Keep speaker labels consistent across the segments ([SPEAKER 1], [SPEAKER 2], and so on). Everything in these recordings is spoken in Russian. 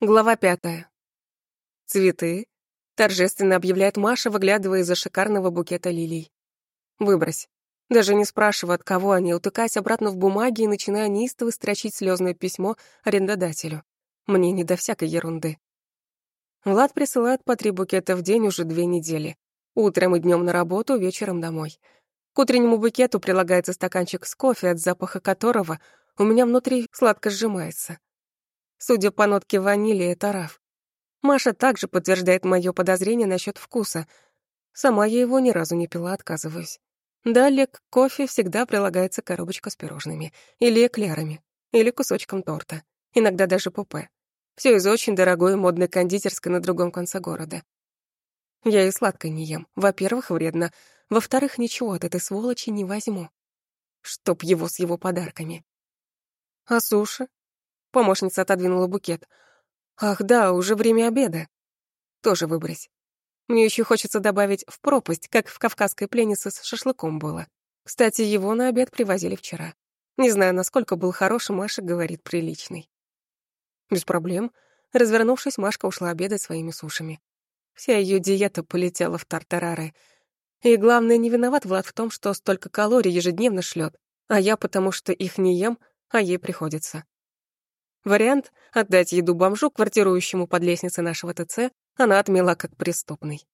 [SPEAKER 1] Глава пятая. «Цветы», — торжественно объявляет Маша, выглядывая из-за шикарного букета лилий. «Выбрось». Даже не спрашивая, от кого они, утыкаясь обратно в бумаги и начиная неистово строчить слезное письмо арендодателю. Мне не до всякой ерунды. Влад присылает по три букета в день уже две недели. Утром и днем на работу, вечером домой. К утреннему букету прилагается стаканчик с кофе, от запаха которого у меня внутри сладко сжимается. Судя по нотке ванили, это раф. Маша также подтверждает моё подозрение насчёт вкуса. Сама я его ни разу не пила, отказываюсь. Далее к кофе всегда прилагается коробочка с пирожными, или эклерами, или кусочком торта, иногда даже пупе. Всё из очень дорогой модной кондитерской на другом конце города. Я и сладкое не ем. Во-первых, вредно. Во-вторых, ничего от этой сволочи не возьму. Чтоб его с его подарками. А суши? Помощница отодвинула букет. «Ах да, уже время обеда. Тоже выбрось. Мне еще хочется добавить в пропасть, как в кавказской пленнице с шашлыком было. Кстати, его на обед привозили вчера. Не знаю, насколько был хороший, Маша говорит, приличный. Без проблем. Развернувшись, Машка ушла обедать своими сушами. Вся ее диета полетела в тартарары. И главное, не виноват Влад в том, что столько калорий ежедневно шлет, а я потому что их не ем, а ей приходится. Вариант — отдать еду бомжу, квартирующему под лестницей нашего ТЦ, она отмела как преступный.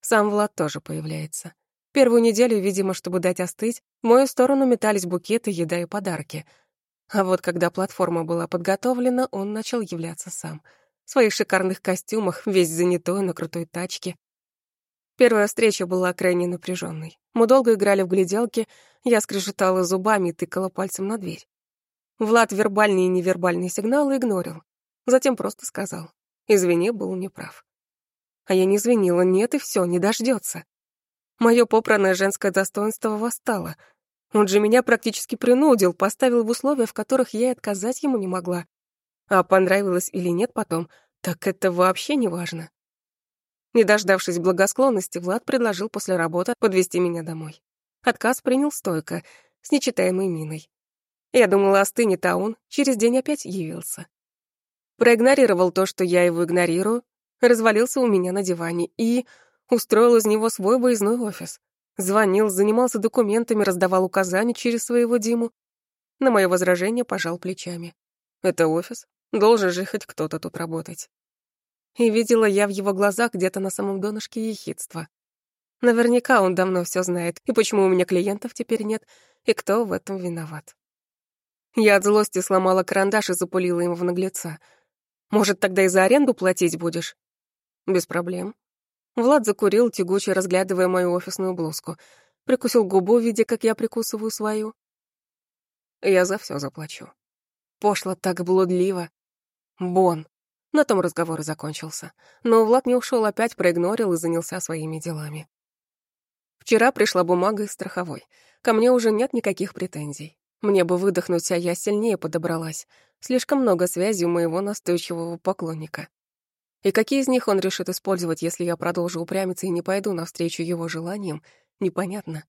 [SPEAKER 1] Сам Влад тоже появляется. Первую неделю, видимо, чтобы дать остыть, в мою сторону метались букеты, еда и подарки. А вот когда платформа была подготовлена, он начал являться сам. В своих шикарных костюмах, весь занятой на крутой тачке. Первая встреча была крайне напряженной. Мы долго играли в гляделки, я скрежетала зубами и тыкала пальцем на дверь. Влад вербальные и невербальные сигналы игнорил. Затем просто сказал. Извини, был неправ. А я не извинила, нет, и все, не дождется. Мое попранное женское достоинство восстало. Он же меня практически принудил, поставил в условия, в которых я и отказать ему не могла. А понравилось или нет потом, так это вообще не важно. Не дождавшись благосклонности, Влад предложил после работы подвести меня домой. Отказ принял стойко, с нечитаемой миной. Я думала, остынет, а он через день опять явился. Проигнорировал то, что я его игнорирую, развалился у меня на диване и устроил из него свой выездной офис. Звонил, занимался документами, раздавал указания через своего Диму. На мое возражение пожал плечами. Это офис, должен же хоть кто-то тут работать. И видела я в его глазах где-то на самом донышке ехидства. Наверняка он давно все знает, и почему у меня клиентов теперь нет, и кто в этом виноват. Я от злости сломала карандаш и запулила им в наглеца. Может, тогда и за аренду платить будешь? Без проблем. Влад закурил, тягуче разглядывая мою офисную блузку. Прикусил губу, видя, как я прикусываю свою. Я за все заплачу. Пошло так блудливо. Бон. На том разговор и закончился. Но Влад не ушел опять, проигнорил и занялся своими делами. Вчера пришла бумага из страховой. Ко мне уже нет никаких претензий. Мне бы выдохнуть, а я сильнее подобралась. Слишком много связей у моего настойчивого поклонника. И какие из них он решит использовать, если я продолжу упрямиться и не пойду навстречу его желаниям, непонятно.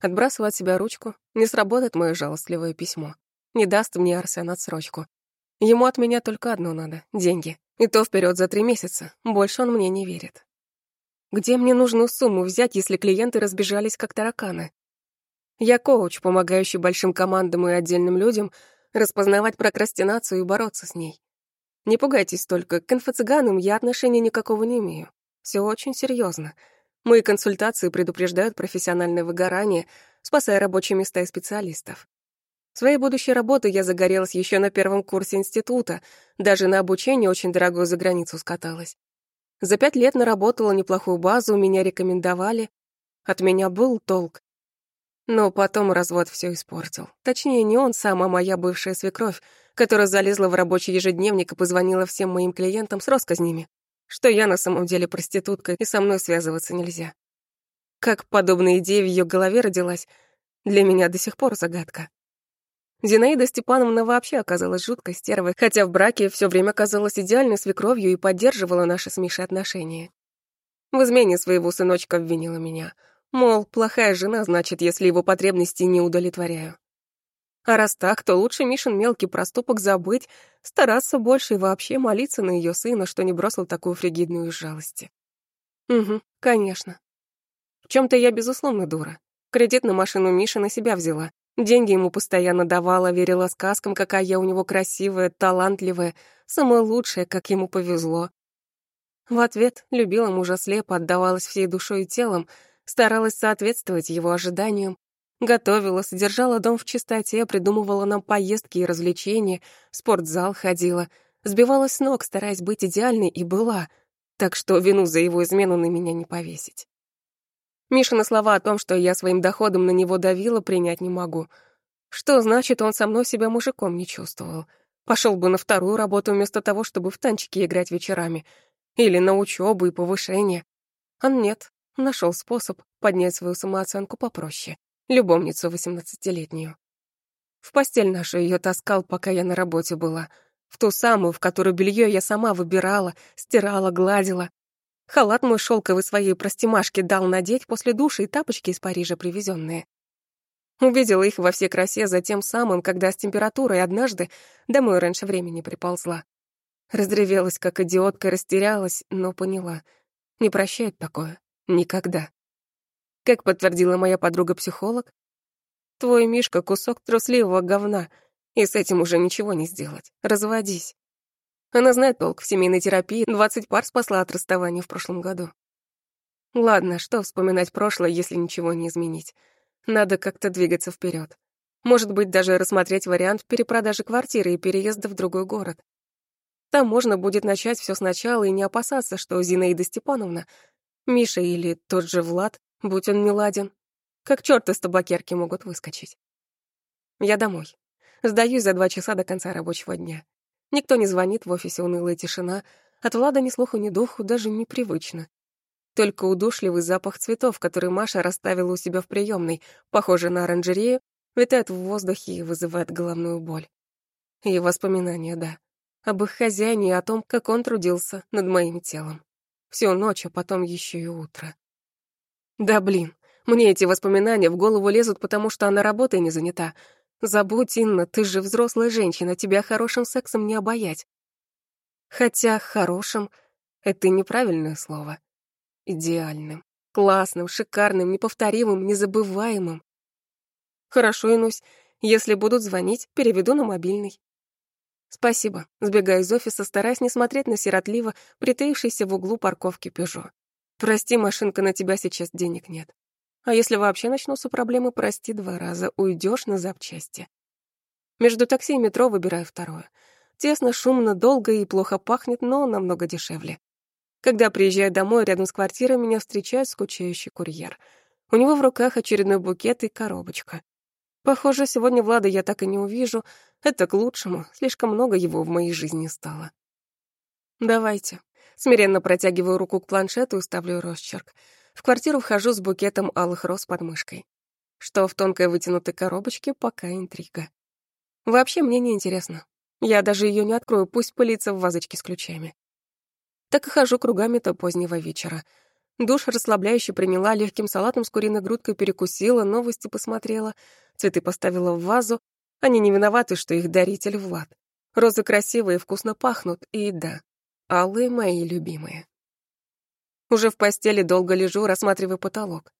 [SPEAKER 1] Отбрасываю от себя ручку, не сработает мое жалостливое письмо. Не даст мне Арсен отсрочку. Ему от меня только одно надо — деньги. И то вперед за три месяца. Больше он мне не верит. Где мне нужную сумму взять, если клиенты разбежались как тараканы? Я коуч, помогающий большим командам и отдельным людям распознавать прокрастинацию и бороться с ней. Не пугайтесь только, к инфо-цыганам я отношения никакого не имею. Все очень серьезно. Мои консультации предупреждают профессиональное выгорание, спасая рабочие места и специалистов. Своей будущей работой я загорелась еще на первом курсе института, даже на обучение очень дорогую за границу скаталась. За пять лет наработала неплохую базу, меня рекомендовали. От меня был толк. Но потом развод все испортил. Точнее, не он сам, а моя бывшая свекровь, которая залезла в рабочий ежедневник и позвонила всем моим клиентам с россказнями, что я на самом деле проститутка и со мной связываться нельзя. Как подобная идея в ее голове родилась, для меня до сих пор загадка. Зинаида Степановна вообще оказалась жуткой стервой, хотя в браке все время казалась идеальной свекровью и поддерживала наши с Мишей отношения. В измене своего сыночка обвинила меня — Мол, плохая жена, значит, если его потребности не удовлетворяю. А раз так, то лучше Мишин мелкий проступок забыть, стараться больше и вообще молиться на ее сына, что не бросил такую фригидную жалости. Угу, конечно. В чем то я, безусловно, дура. Кредит на машину Миша на себя взяла. Деньги ему постоянно давала, верила сказкам, какая я у него красивая, талантливая, самая лучшая, как ему повезло. В ответ любила мужа слепо, отдавалась всей душой и телом, старалась соответствовать его ожиданиям, готовила, содержала дом в чистоте, придумывала нам поездки и развлечения, в спортзал ходила, сбивалась с ног, стараясь быть идеальной, и была, так что вину за его измену на меня не повесить. Мишины слова о том, что я своим доходом на него давила, принять не могу. Что значит, он со мной себя мужиком не чувствовал? Пошел бы на вторую работу вместо того, чтобы в танчики играть вечерами. Или на учебу и повышение. А нет, нашел способ поднять свою самооценку попроще. Любовницу восемнадцатилетнюю. В постель нашу ее таскал, пока я на работе была. В ту самую, в которую белье я сама выбирала, стирала, гладила, Халат мой шелковый своей простимашке дал надеть после души и тапочки из Парижа привезенные. Увидела их во всей красе за тем самым, когда с температурой однажды домой раньше времени приползла. Разревелась, как идиотка, растерялась, но поняла. Не прощает такое. Никогда. Как подтвердила моя подруга-психолог, твой Мишка — кусок трусливого говна, и с этим уже ничего не сделать. Разводись. Она знает толк в семейной терапии, 20 пар спасла от расставания в прошлом году. Ладно, что вспоминать прошлое, если ничего не изменить. Надо как-то двигаться вперед. Может быть, даже рассмотреть вариант перепродажи квартиры и переезда в другой город. Там можно будет начать все сначала и не опасаться, что Зинаида Степановна, Миша или тот же Влад, будь он неладен, как чёрт из табакерки могут выскочить. Я домой. Сдаюсь за два часа до конца рабочего дня. Никто не звонит, в офисе унылая тишина. От Влада ни слуху, ни духу, даже непривычно. Только удушливый запах цветов, который Маша расставила у себя в приемной, похожий на оранжерею, витает в воздухе и вызывает головную боль. И воспоминания, да. Об их хозяине и о том, как он трудился над моим телом. Всю ночь, а потом еще и утро. Да блин, мне эти воспоминания в голову лезут, потому что она работой не занята, Забудь, Инна, ты же взрослая женщина, тебя хорошим сексом не обаять. Хотя хорошим — это неправильное слово. Идеальным, классным, шикарным, неповторимым, незабываемым. Хорошо, Инусь, если будут звонить, переведу на мобильный. Спасибо. Сбегаю из офиса, стараясь не смотреть на сиротливо притаившийся в углу парковки Пежо. Прости, машинка, на тебя сейчас денег нет. А если вообще начнутся проблемы, прости два раза, уйдешь на запчасти. Между такси и метро выбираю второе. Тесно, шумно, долго и плохо пахнет, но намного дешевле. Когда приезжаю домой, рядом с квартирой меня встречает скучающий курьер. У него в руках очередной букет и коробочка. Похоже, сегодня Влада я так и не увижу. Это к лучшему, слишком много его в моей жизни стало. «Давайте». Смиренно протягиваю руку к планшету и ставлю росчерк. В квартиру вхожу с букетом алых роз под мышкой. Что в тонкой вытянутой коробочке, пока интрига. Вообще мне не интересно. Я даже ее не открою, пусть пылится в вазочке с ключами. Так и хожу кругами до позднего вечера. Душ расслабляюще приняла, легким салатом с куриной грудкой перекусила, новости посмотрела, цветы поставила в вазу. Они не виноваты, что их даритель Влад. Розы красивые, вкусно пахнут, и да, алые мои любимые. Уже в постели долго лежу, рассматривая потолок.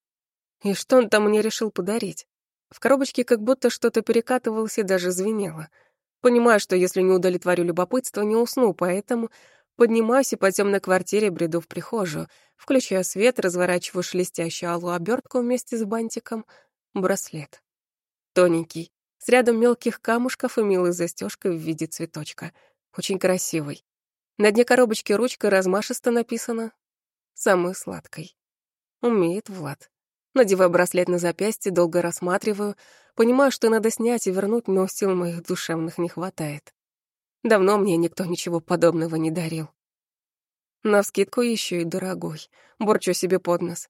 [SPEAKER 1] И что он там мне решил подарить? В коробочке как будто что-то перекатывалось и даже звенело. Понимаю, что если не удовлетворю любопытство, не усну, поэтому поднимаюсь и по темной квартире бреду в прихожую, включаю свет, разворачиваю шелестящую алую обертку вместе с бантиком, браслет. Тоненький, с рядом мелких камушков и милой застежкой в виде цветочка. Очень красивый. На дне коробочки ручкой размашисто написано самой сладкой. Умеет Влад. Надеваю браслет на запястье, долго рассматриваю, понимаю, что надо снять и вернуть, но сил моих душевных не хватает. Давно мне никто ничего подобного не дарил. Навскидку еще и дорогой. Борчу себе под нос.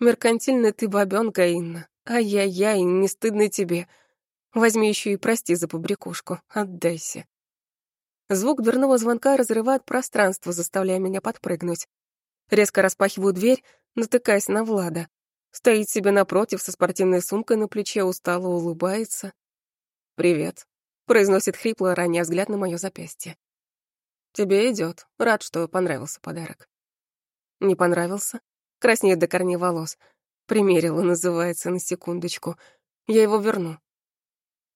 [SPEAKER 1] Меркантильная ты бабёнка, Инна. Ай-яй-яй, не стыдно тебе. Возьми еще и прости за побрякушку. Отдайся. Звук дверного звонка разрывает пространство, заставляя меня подпрыгнуть. Резко распахиваю дверь, натыкаясь на Влада. Стоит себе напротив со спортивной сумкой на плече, устало улыбается. «Привет», — произносит хрипло, ранее взгляд на моё запястье. «Тебе идёт. Рад, что понравился подарок». «Не понравился?» Краснеет до корней волос. Примерила, называется, на секундочку. Я его верну.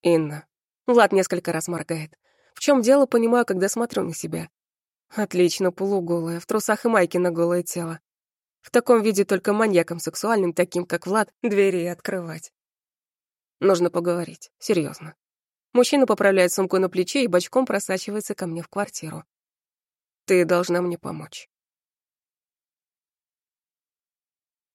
[SPEAKER 1] Инна. Влад несколько раз моргает. В чем дело, понимаю, когда смотрю на себя. Отлично, полуголая, в трусах и майке на голое тело. В таком виде только маньяком сексуальным, таким как Влад, двери открывать. Нужно поговорить, серьезно. Мужчина поправляет сумку на плече и бочком просачивается ко мне в квартиру. Ты должна мне помочь.